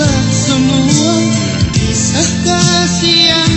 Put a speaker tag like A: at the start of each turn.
A: Hapuslah semua. Kisah kasih